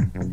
Mm-hmm.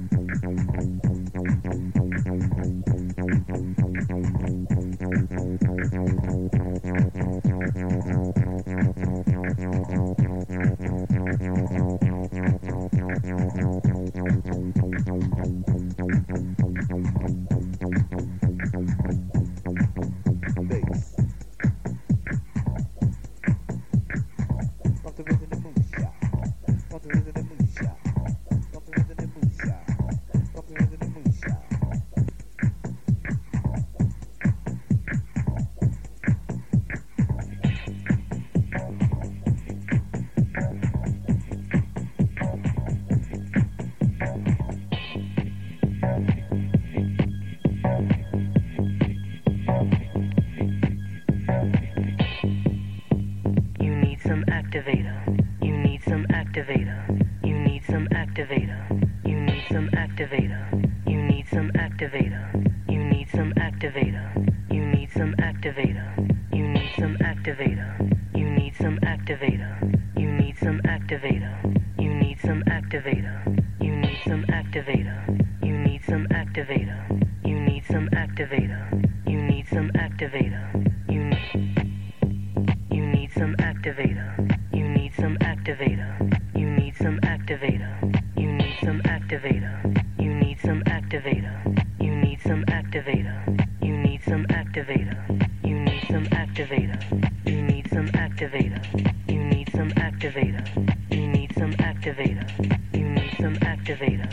activator. You need some activator. You need some activator. You need some activator. You need some activator. You need some activator. You need some activator. You need some activator. You need some activator. You need some activator. You need some activator.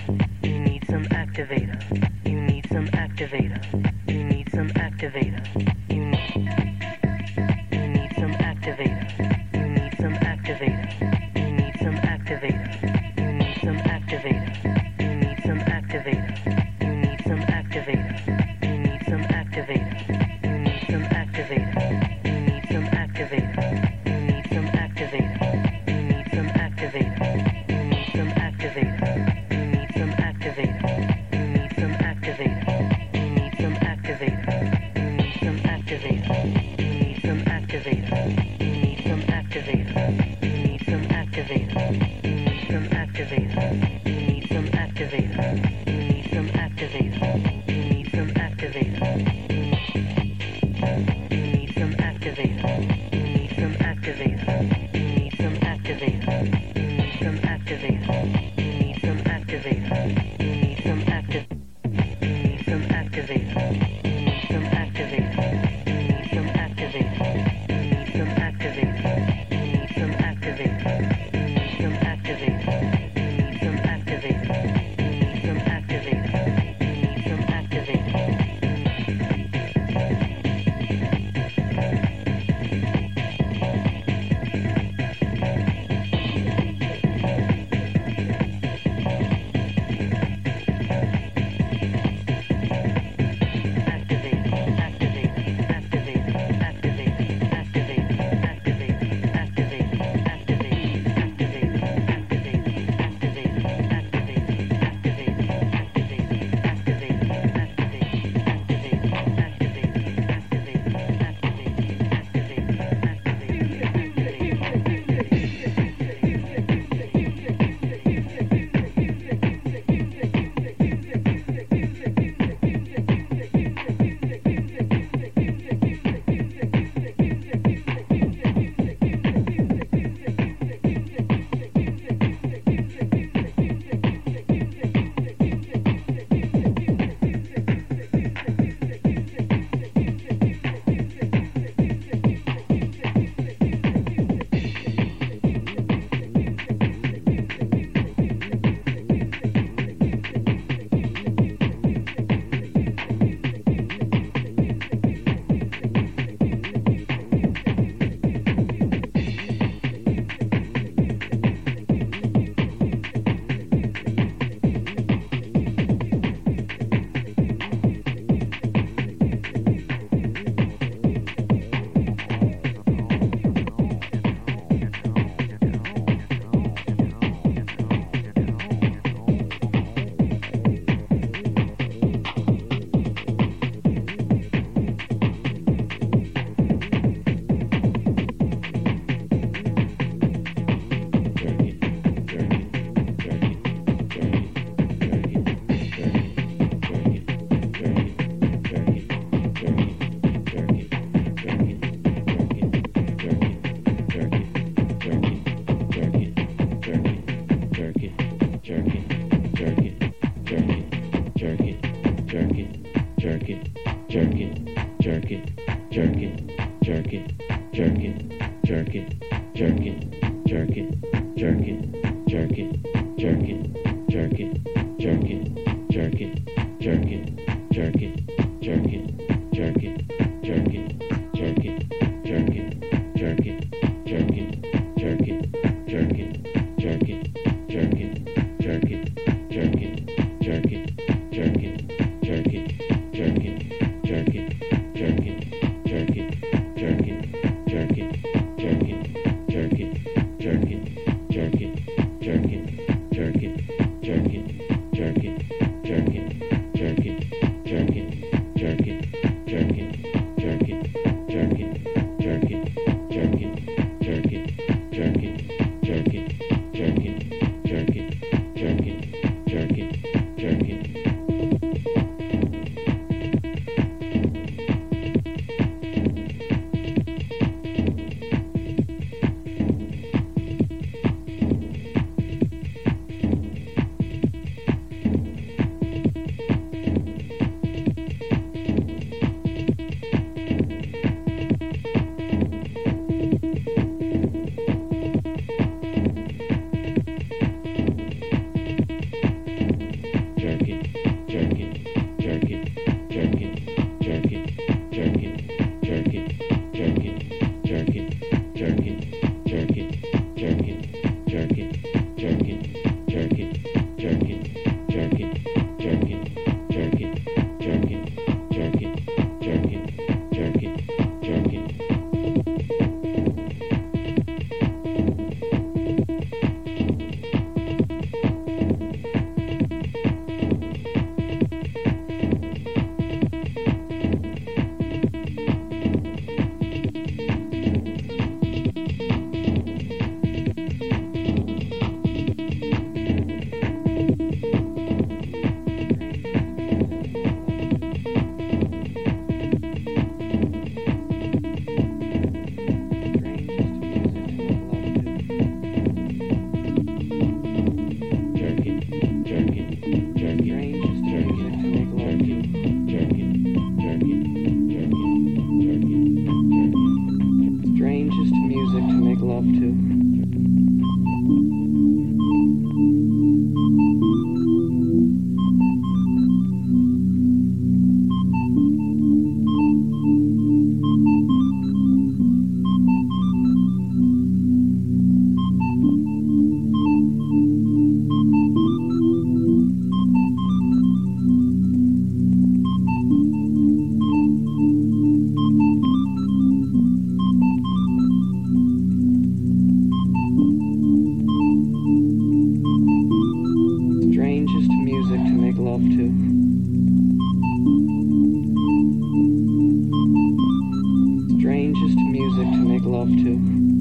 Strangest music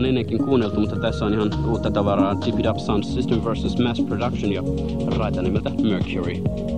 on ennenkin kuunneltu, mutta tässä on ihan uutta tavaraa. Tip It Up Sound System vs. Mass Production ja raita nimeltä Mercury.